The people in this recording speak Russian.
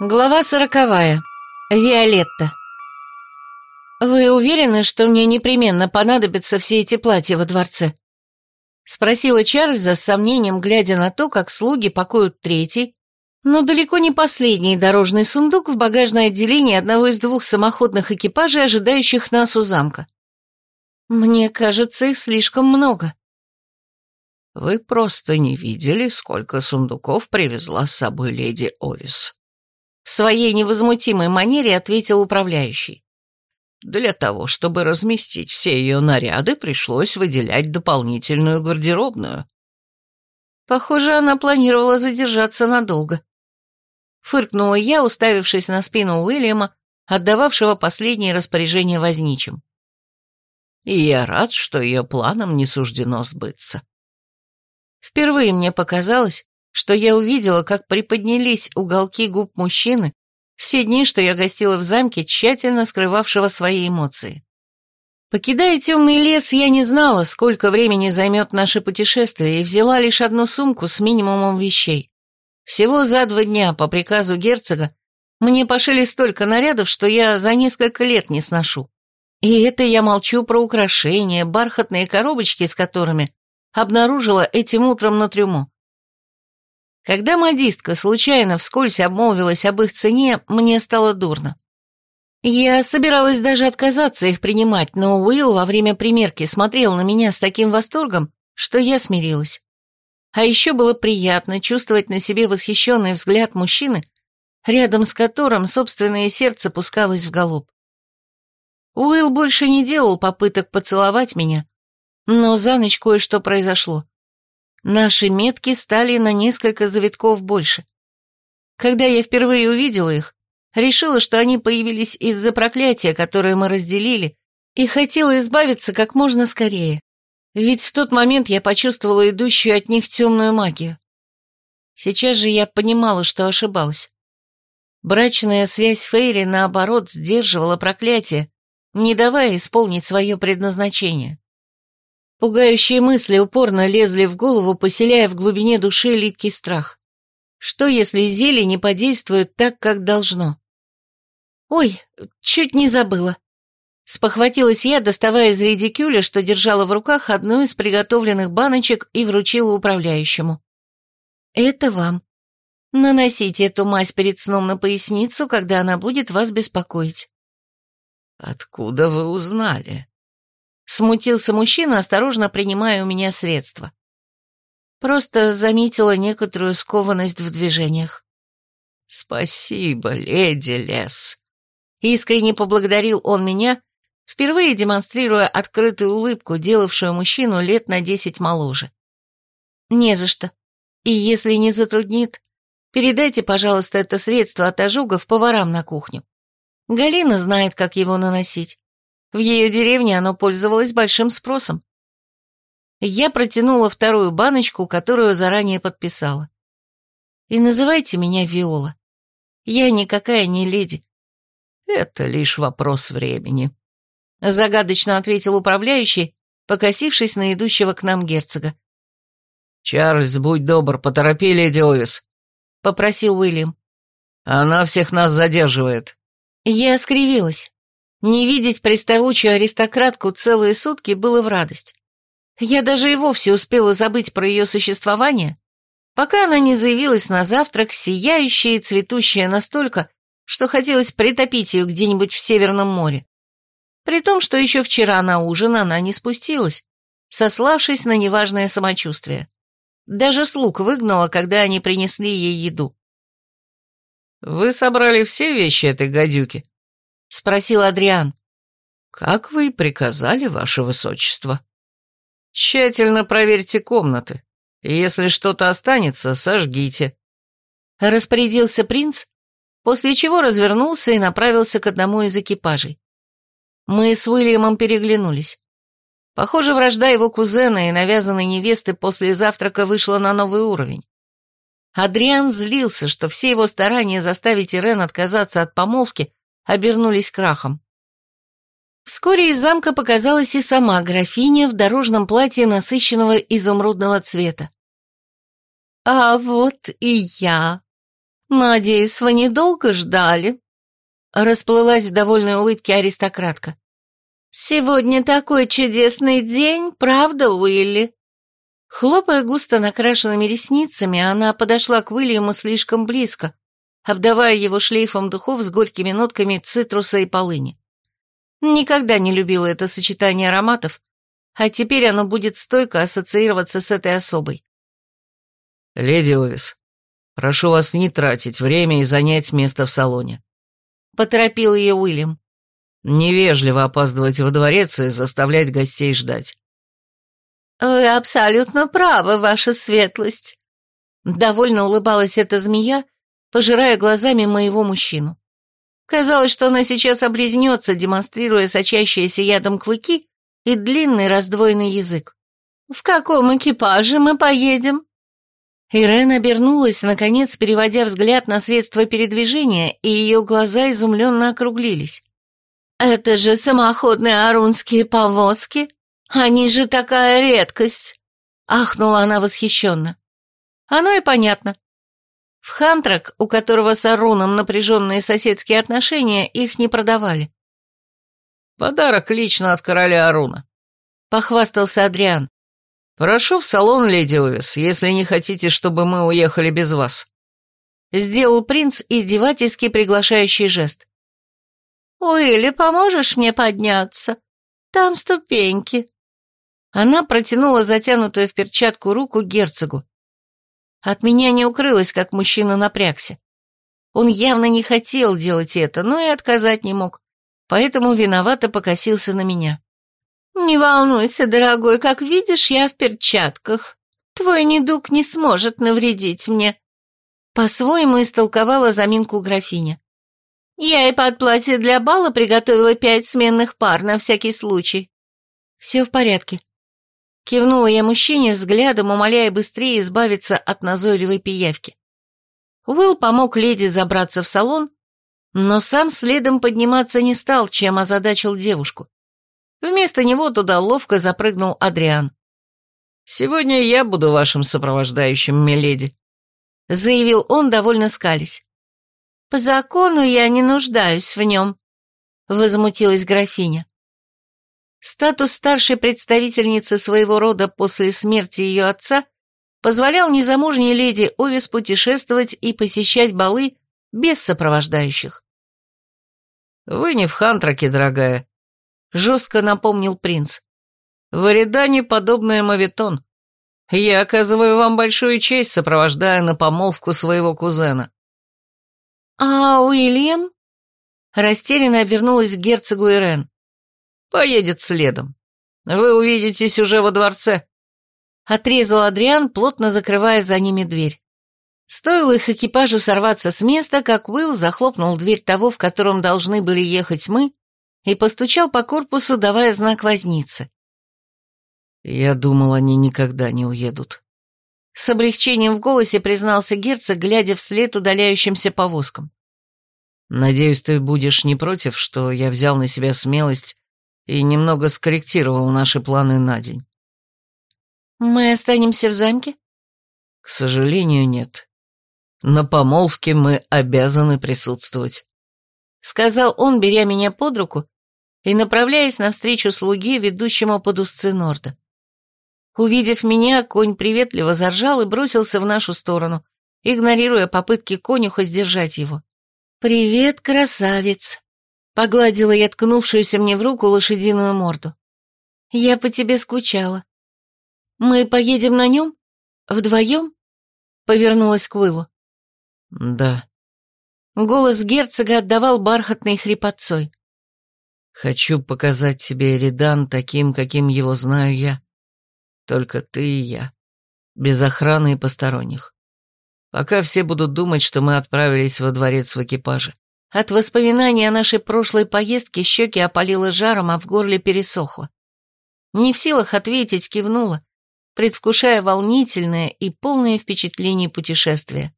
Глава сороковая. Виолетта. «Вы уверены, что мне непременно понадобятся все эти платья во дворце?» Спросила Чарльза с сомнением, глядя на то, как слуги пакуют третий, но далеко не последний дорожный сундук в багажное отделение одного из двух самоходных экипажей, ожидающих нас у замка. «Мне кажется, их слишком много». «Вы просто не видели, сколько сундуков привезла с собой леди Овис», в своей невозмутимой манере ответил управляющий. Для того, чтобы разместить все ее наряды, пришлось выделять дополнительную гардеробную. Похоже, она планировала задержаться надолго. Фыркнула я, уставившись на спину Уильяма, отдававшего последние распоряжения возничим. И я рад, что ее планам не суждено сбыться. Впервые мне показалось, что я увидела, как приподнялись уголки губ мужчины все дни, что я гостила в замке, тщательно скрывавшего свои эмоции. Покидая темный лес, я не знала, сколько времени займет наше путешествие, и взяла лишь одну сумку с минимумом вещей. Всего за два дня, по приказу герцога, мне пошили столько нарядов, что я за несколько лет не сношу. И это я молчу про украшения, бархатные коробочки с которыми обнаружила этим утром на трюмо. Когда модистка случайно вскользь обмолвилась об их цене, мне стало дурно. Я собиралась даже отказаться их принимать, но Уилл во время примерки смотрел на меня с таким восторгом, что я смирилась. А еще было приятно чувствовать на себе восхищенный взгляд мужчины, рядом с которым собственное сердце пускалось в галоп. Уилл больше не делал попыток поцеловать меня, но за ночь кое-что произошло. Наши метки стали на несколько завитков больше. Когда я впервые увидела их, решила, что они появились из-за проклятия, которое мы разделили, и хотела избавиться как можно скорее. Ведь в тот момент я почувствовала идущую от них темную магию. Сейчас же я понимала, что ошибалась. Брачная связь Фейри, наоборот, сдерживала проклятие, не давая исполнить свое предназначение. Пугающие мысли упорно лезли в голову, поселяя в глубине души липкий страх. Что, если зелье не подействует так, как должно? Ой, чуть не забыла. Спохватилась я, доставая из редикюля, что держала в руках одну из приготовленных баночек и вручила управляющему. Это вам. Наносите эту мазь перед сном на поясницу, когда она будет вас беспокоить. Откуда вы узнали? Смутился мужчина, осторожно принимая у меня средства. Просто заметила некоторую скованность в движениях. «Спасибо, леди Лес», — искренне поблагодарил он меня, впервые демонстрируя открытую улыбку, делавшую мужчину лет на десять моложе. «Не за что. И если не затруднит, передайте, пожалуйста, это средство от ожогов поварам на кухню. Галина знает, как его наносить. В ее деревне оно пользовалось большим спросом. Я протянула вторую баночку, которую заранее подписала. И называйте меня Виола. Я никакая не леди. Это лишь вопрос времени. Загадочно ответил управляющий, покосившись на идущего к нам герцога. «Чарльз, будь добр, поторопи леди Овис», — попросил Уильям. «Она всех нас задерживает». Я скривилась. Не видеть приставучую аристократку целые сутки было в радость. Я даже и вовсе успела забыть про ее существование, пока она не заявилась на завтрак, сияющая и цветущая настолько, что хотелось притопить ее где-нибудь в Северном море. При том, что еще вчера на ужин она не спустилась, сославшись на неважное самочувствие. Даже слуг выгнала, когда они принесли ей еду. «Вы собрали все вещи этой гадюки?» — спросил Адриан. «Как вы и приказали, ваше высочество. Тщательно проверьте комнаты. Если что-то останется, сожгите». Распорядился принц, после чего развернулся и направился к одному из экипажей. Мы с Уильямом переглянулись. Похоже, вражда его кузена и навязанной невесты после завтрака вышла на новый уровень. Адриан злился, что все его старания заставить Ирен отказаться от помолвки обернулись крахом. Вскоре из замка показалась и сама графиня в дорожном платье насыщенного изумрудного цвета. «А вот и я!» «Надеюсь, вы недолго ждали?» Расплылась в довольной улыбке аристократка. «Сегодня такой чудесный день, правда, Уилли?» Хлопая густо накрашенными ресницами, она подошла к Уильяму слишком близко, обдавая его шлейфом духов с горькими нотками цитруса и полыни. Никогда не любила это сочетание ароматов, а теперь оно будет стойко ассоциироваться с этой особой. «Леди Овис, прошу вас не тратить время и занять место в салоне», — поторопил ее Уильям. «Невежливо опаздывать во дворец и заставлять гостей ждать». «Вы абсолютно правы, ваша светлость», — довольно улыбалась эта змея, пожирая глазами моего мужчину. Казалось, что она сейчас облизнется, демонстрируя сочащиеся ядом клыки и длинный раздвоенный язык. «В каком экипаже мы поедем?» Ирен обернулась, наконец, переводя взгляд на средства передвижения, и ее глаза изумленно округлились. «Это же самоходные арунские повозки? Они же такая редкость!» Ахнула она восхищенно. Оно и понятно. В Хантрак, у которого с Аруном напряженные соседские отношения, их не продавали. «Подарок лично от короля Аруна», — похвастался Адриан. «Прошу в салон, леди Овис, если не хотите, чтобы мы уехали без вас». Сделал принц издевательский приглашающий жест. «Уилли, поможешь мне подняться? Там ступеньки». Она протянула затянутую в перчатку руку герцогу. От меня не укрылось, как мужчина напрягся. Он явно не хотел делать это, но и отказать не мог, поэтому виновато покосился на меня. «Не волнуйся, дорогой, как видишь, я в перчатках. Твой недуг не сможет навредить мне». По-своему истолковала заминку графиня. «Я и под платье для бала приготовила пять сменных пар на всякий случай». «Все в порядке», Кивнула я мужчине взглядом, умоляя быстрее избавиться от назойливой пиявки. Уилл помог леди забраться в салон, но сам следом подниматься не стал, чем озадачил девушку. Вместо него туда ловко запрыгнул Адриан. «Сегодня я буду вашим сопровождающим, миледи», — заявил он, довольно скались. «По закону я не нуждаюсь в нем», — возмутилась графиня. Статус старшей представительницы своего рода после смерти ее отца позволял незамужней леди Овис путешествовать и посещать балы без сопровождающих. «Вы не в Хантраке, дорогая», — жестко напомнил принц. «В Эридане подобное мавитон. Я оказываю вам большую честь, сопровождая на помолвку своего кузена». «А Уильям?» Растерянно обернулась к герцогу Ирен. Поедет следом. Вы увидитесь уже во дворце. Отрезал Адриан, плотно закрывая за ними дверь. Стоило их экипажу сорваться с места, как Уилл захлопнул дверь того, в котором должны были ехать мы, и постучал по корпусу, давая знак возницы. «Я думал, они никогда не уедут». С облегчением в голосе признался герцог, глядя вслед удаляющимся повозкам. «Надеюсь, ты будешь не против, что я взял на себя смелость и немного скорректировал наши планы на день. «Мы останемся в замке?» «К сожалению, нет. На помолвке мы обязаны присутствовать», — сказал он, беря меня под руку и направляясь навстречу слуге, ведущему под узцы Норда. Увидев меня, конь приветливо заржал и бросился в нашу сторону, игнорируя попытки конюха сдержать его. «Привет, красавец!» Погладила я ткнувшуюся мне в руку лошадиную морду. «Я по тебе скучала. Мы поедем на нем? Вдвоем?» Повернулась к Уиллу. «Да». Голос герцога отдавал бархатной хрипотцой. «Хочу показать тебе Эридан таким, каким его знаю я. Только ты и я. Без охраны и посторонних. Пока все будут думать, что мы отправились во дворец в экипаже. От воспоминаний о нашей прошлой поездке щеки опалило жаром, а в горле пересохло. Не в силах ответить, кивнула, предвкушая волнительное и полное впечатлений путешествие.